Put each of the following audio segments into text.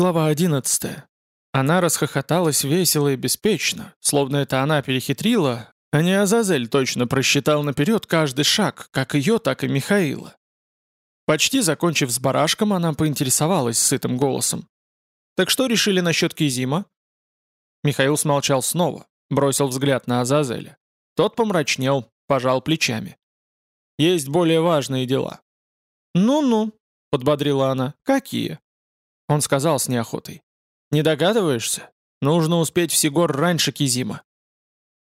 Глава 11. Она расхохоталась весело и беспечно, словно это она перехитрила, а не Азазель точно просчитал наперед каждый шаг, как ее, так и Михаила. Почти закончив с барашком, она поинтересовалась сытым голосом. «Так что решили насчет Кизима?» Михаил смолчал снова, бросил взгляд на Азазеля. Тот помрачнел, пожал плечами. «Есть более важные дела». «Ну-ну», — подбодрила она, — «какие?» Он сказал с неохотой. «Не догадываешься? Нужно успеть в Сигор раньше Кизима».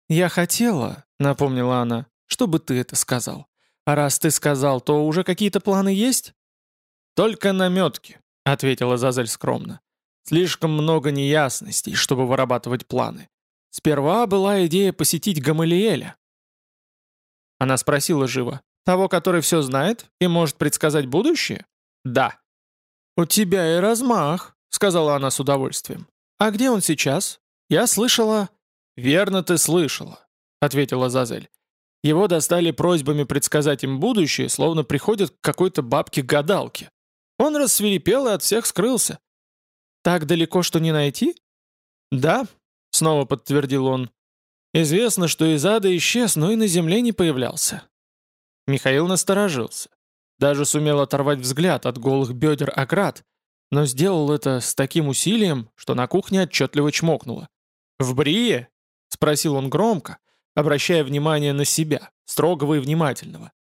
«Я хотела», — напомнила она, — «чтобы ты это сказал. А раз ты сказал, то уже какие-то планы есть?» «Только наметки», — ответила Зазель скромно. «Слишком много неясностей, чтобы вырабатывать планы. Сперва была идея посетить Гамалиэля». Она спросила живо. «Того, который все знает и может предсказать будущее?» «Да», «У тебя и размах», — сказала она с удовольствием. «А где он сейчас? Я слышала...» «Верно ты слышала», — ответила Зазель. Его достали просьбами предсказать им будущее, словно приходят к какой-то бабке-гадалке. Он рассверепел и от всех скрылся. «Так далеко, что не найти?» «Да», — снова подтвердил он. «Известно, что из ада исчез, но и на земле не появлялся». Михаил насторожился. Даже сумел оторвать взгляд от голых бедер Аград, но сделал это с таким усилием, что на кухне отчетливо чмокнуло. «В Брие?» — спросил он громко, обращая внимание на себя, строгого и внимательного.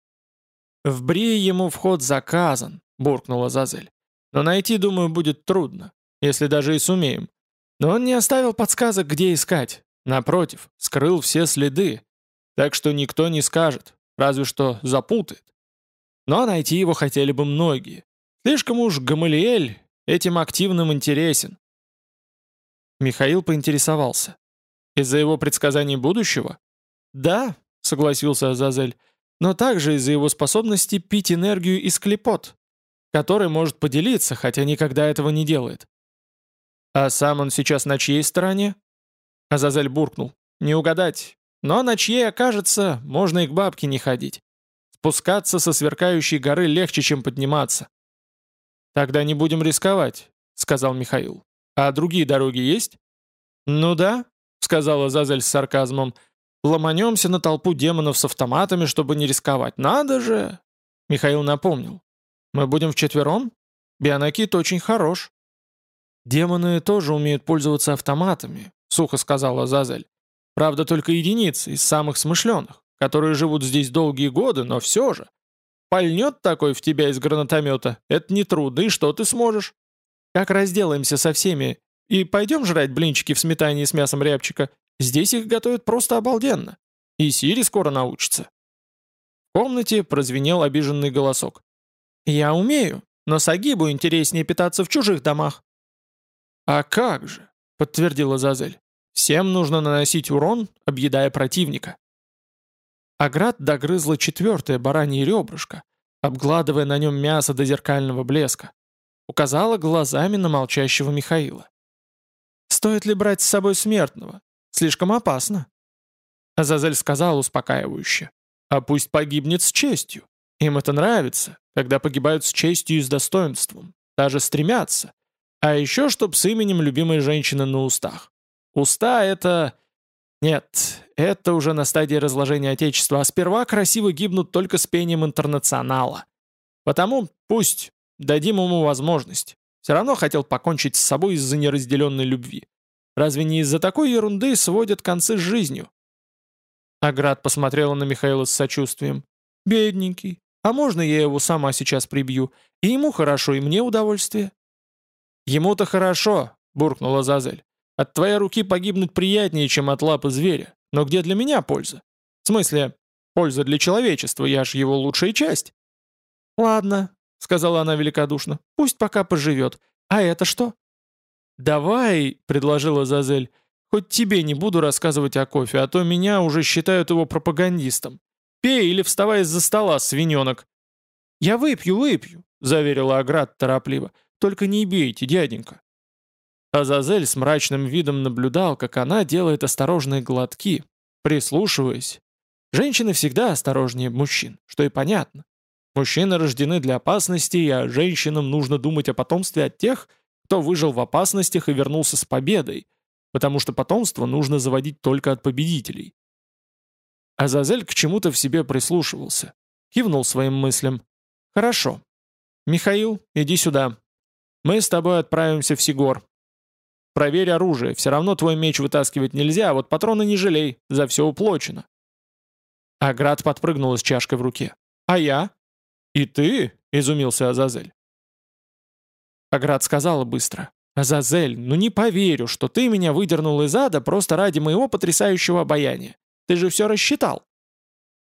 «В Брие ему вход заказан», — буркнула Зазель. «Но найти, думаю, будет трудно, если даже и сумеем. Но он не оставил подсказок, где искать. Напротив, скрыл все следы. Так что никто не скажет, разве что запутает. Но найти его хотели бы многие. Слишком уж Гамалиэль этим активным интересен. Михаил поинтересовался. Из-за его предсказаний будущего? Да, согласился Азазель, но также из-за его способности пить энергию из клепот, который может поделиться, хотя никогда этого не делает. А сам он сейчас на чьей стороне? Азазель буркнул. Не угадать. Но на чьей окажется, можно и к бабке не ходить. Спускаться со сверкающей горы легче, чем подниматься. «Тогда не будем рисковать», — сказал Михаил. «А другие дороги есть?» «Ну да», — сказала Зазель с сарказмом. «Ломанемся на толпу демонов с автоматами, чтобы не рисковать. Надо же!» Михаил напомнил. «Мы будем вчетвером? Бионакит очень хорош». «Демоны тоже умеют пользоваться автоматами», — сухо сказала Зазель. «Правда, только единицы из самых смышленых которые живут здесь долгие годы, но все же. Пальнет такой в тебя из гранатомета, это нетрудно, и что ты сможешь? Как разделаемся со всеми и пойдем жрать блинчики в сметане с мясом рябчика? Здесь их готовят просто обалденно. И Сири скоро научится. В комнате прозвенел обиженный голосок. «Я умею, но Сагибу интереснее питаться в чужих домах». «А как же?» — подтвердила Зазель. «Всем нужно наносить урон, объедая противника». Аград догрызла четвертое баранье ребрышко, обгладывая на нем мясо до зеркального блеска. Указала глазами на молчащего Михаила. «Стоит ли брать с собой смертного? Слишком опасно». Азазель сказал успокаивающе. «А пусть погибнет с честью. Им это нравится, когда погибают с честью и с достоинством. Даже стремятся. А еще чтоб с именем любимой женщины на устах. Уста — это... Нет, это уже на стадии разложения Отечества, а сперва красиво гибнут только с пением интернационала. Потому пусть дадим ему возможность. Все равно хотел покончить с собой из-за неразделенной любви. Разве не из-за такой ерунды сводят концы с жизнью? Аград посмотрела на Михаила с сочувствием. «Бедненький. А можно я его сама сейчас прибью? И ему хорошо, и мне удовольствие». «Ему-то хорошо», — буркнула Зазель. «От твоей руки погибнуть приятнее, чем от лапы зверя. Но где для меня польза? В смысле, польза для человечества, я ж его лучшая часть. Ладно, сказала она великодушно, пусть пока поживет. А это что? Давай, предложила Зазель, хоть тебе не буду рассказывать о кофе, а то меня уже считают его пропагандистом. Пей или вставай из-за стола, свиненок. Я выпью, выпью, заверила Аград торопливо. Только не бейте, дяденька. Азазель с мрачным видом наблюдал, как она делает осторожные глотки, прислушиваясь. Женщины всегда осторожнее мужчин, что и понятно. Мужчины рождены для опасности, а женщинам нужно думать о потомстве от тех, кто выжил в опасностях и вернулся с победой, потому что потомство нужно заводить только от победителей. Азазель к чему-то в себе прислушивался, кивнул своим мыслям. «Хорошо. Михаил, иди сюда. Мы с тобой отправимся в Сигор. Проверь оружие, все равно твой меч вытаскивать нельзя, а вот патроны не жалей, за все уплочено». Аград подпрыгнул с чашкой в руке. «А я?» «И ты?» — изумился Азазель. Аград сказала быстро. «Азазель, ну не поверю, что ты меня выдернул из ада просто ради моего потрясающего обаяния. Ты же все рассчитал».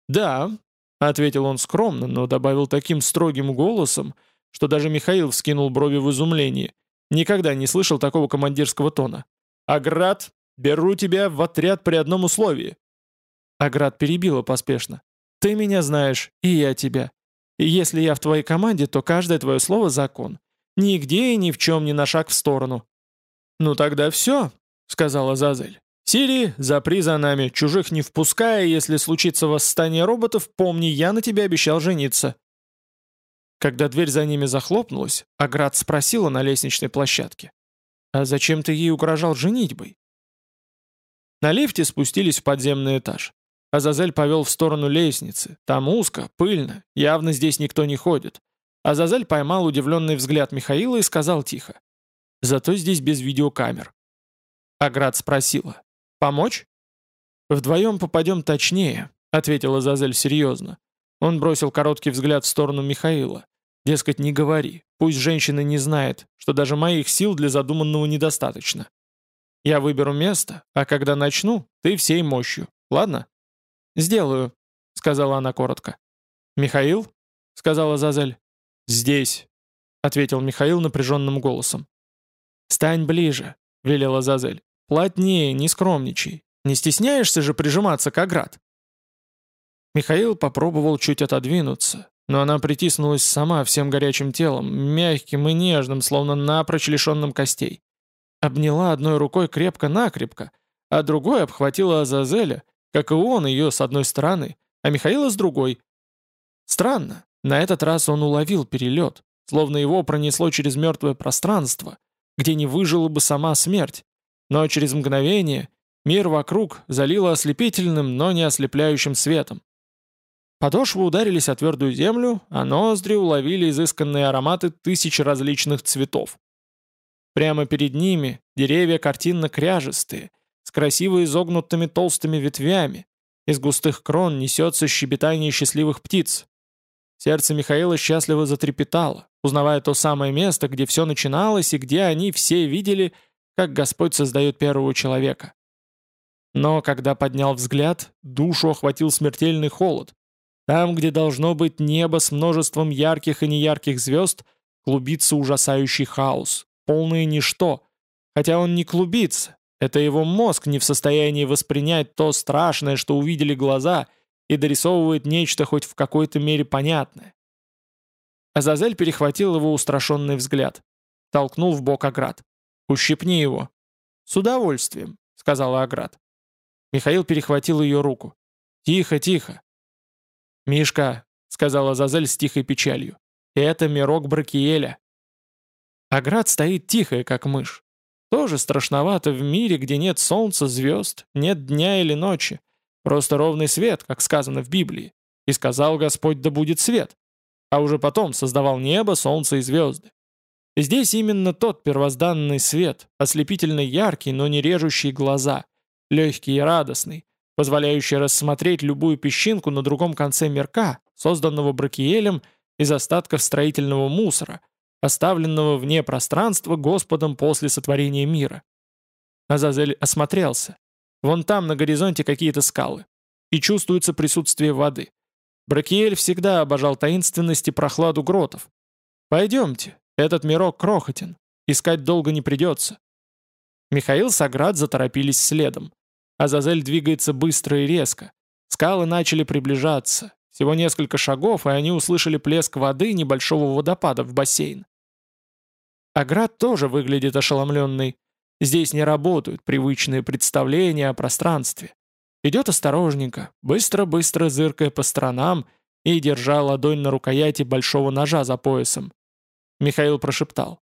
«Да», — ответил он скромно, но добавил таким строгим голосом, что даже Михаил вскинул брови в изумлении. Никогда не слышал такого командирского тона. «Аград, беру тебя в отряд при одном условии». Аград перебила поспешно. «Ты меня знаешь, и я тебя. И если я в твоей команде, то каждое твое слово — закон. Нигде и ни в чем не на шаг в сторону». «Ну тогда все», — сказала Зазель. «Сири, запри за нами, чужих не впуская, если случится восстание роботов, помни, я на тебя обещал жениться». Когда дверь за ними захлопнулась, Аград спросила на лестничной площадке. «А зачем ты ей угрожал женитьбой?» На лифте спустились в подземный этаж. Азазель повел в сторону лестницы. Там узко, пыльно, явно здесь никто не ходит. Азазель поймал удивленный взгляд Михаила и сказал тихо. «Зато здесь без видеокамер». Аград спросила. «Помочь?» «Вдвоем попадем точнее», — ответил Азазель серьезно. Он бросил короткий взгляд в сторону Михаила. Дескать, не говори, пусть женщина не знает, что даже моих сил для задуманного недостаточно. Я выберу место, а когда начну, ты всей мощью, ладно? «Сделаю», — сказала она коротко. «Михаил?» — сказала Зазель. «Здесь», — ответил Михаил напряженным голосом. «Стань ближе», — велела Зазель. «Плотнее, не скромничай. Не стесняешься же прижиматься к оград?» Михаил попробовал чуть отодвинуться, но она притиснулась сама всем горячим телом, мягким и нежным, словно напрочь лишенным костей. Обняла одной рукой крепко-накрепко, а другой обхватила Азазеля, как и он ее с одной стороны, а Михаила с другой. Странно, на этот раз он уловил перелет, словно его пронесло через мертвое пространство, где не выжила бы сама смерть. Но через мгновение мир вокруг залило ослепительным, но не ослепляющим светом. Подошвы ударились о твердую землю, а ноздри уловили изысканные ароматы тысяч различных цветов. Прямо перед ними деревья картинно-кряжестые, с красиво изогнутыми толстыми ветвями, из густых крон несется щебетание счастливых птиц, Сердце Михаила счастливо затрепетало, узнавая то самое место, где все начиналось и где они все видели, как Господь создает первого человека. Но когда поднял взгляд, душу охватил смертельный холод. Там, где должно быть небо с множеством ярких и неярких звезд, клубится ужасающий хаос, полное ничто. Хотя он не клубится, это его мозг не в состоянии воспринять то страшное, что увидели глаза — и дорисовывает нечто хоть в какой-то мере понятное. Азазель перехватил его устрашенный взгляд. Толкнул в бок Аград. «Ущипни его». «С удовольствием», — сказала Аград. Михаил перехватил ее руку. «Тихо, тихо». «Мишка», — сказала Азазель с тихой печалью, — «это мирок Бракиеля». Аград стоит тихая, как мышь. Тоже страшновато в мире, где нет солнца, звезд, нет дня или ночи, Просто ровный свет, как сказано в Библии. И сказал Господь, да будет свет. А уже потом создавал небо, солнце и звезды. Здесь именно тот первозданный свет, ослепительно яркий, но не режущий глаза, легкий и радостный, позволяющий рассмотреть любую песчинку на другом конце мирка, созданного Бракиелем из остатков строительного мусора, оставленного вне пространства Господом после сотворения мира. Азазель осмотрелся. Вон там на горизонте какие-то скалы. И чувствуется присутствие воды. Бракиэль всегда обожал таинственность и прохладу гротов. Пойдемте, этот мирок крохотен. Искать долго не придется. Михаил с Аград заторопились следом. Азазель двигается быстро и резко. Скалы начали приближаться. Всего несколько шагов, и они услышали плеск воды небольшого водопада в бассейн. Аград тоже выглядит ошеломленный. Здесь не работают привычные представления о пространстве. Идет осторожненько, быстро-быстро зыркая по сторонам и держа ладонь на рукояти большого ножа за поясом. Михаил прошептал.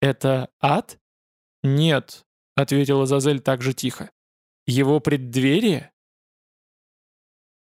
«Это ад?» «Нет», — ответила Зазель так же тихо. «Его преддверие?